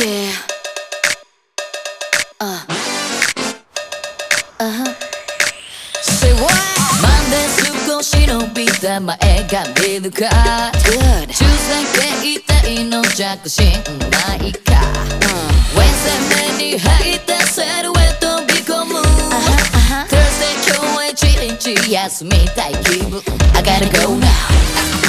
Yeah. Uh. Uh-huh. Say what? まだ少し伸びた前髪ぬか Good 中世携帯の着信ないか Wednesday 目に入ったセルへ飛び込む Thursday 今日は一日休みたい気分 I gotta go now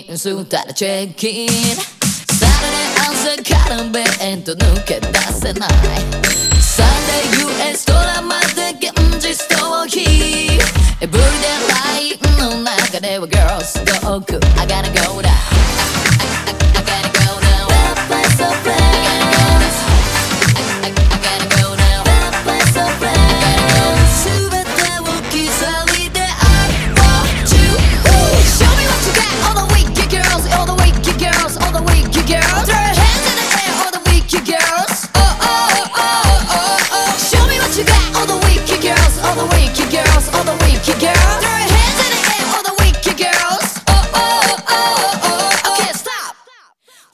ンス歌らチェックインサラダ朝からベッド抜け出せないサンデー US ドラマで現実逃避 Everyday ラインの中では Girls トーク I gotta go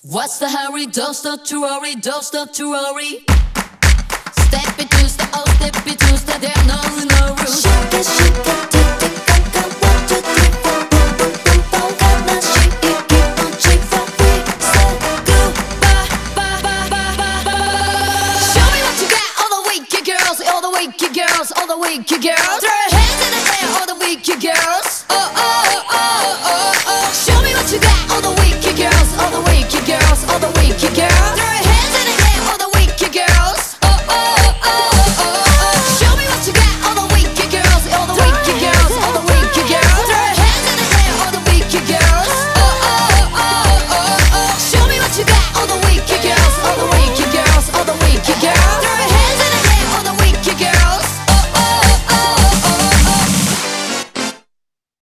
What's the hurry? Don't stop to worry, don't stop to worry. Step into the oh, step into the there no no room. Keep on so. Show me what you got all the wicked girls, all the girls, all the girls. Throw your hands in the air all the wicked girls. Oh.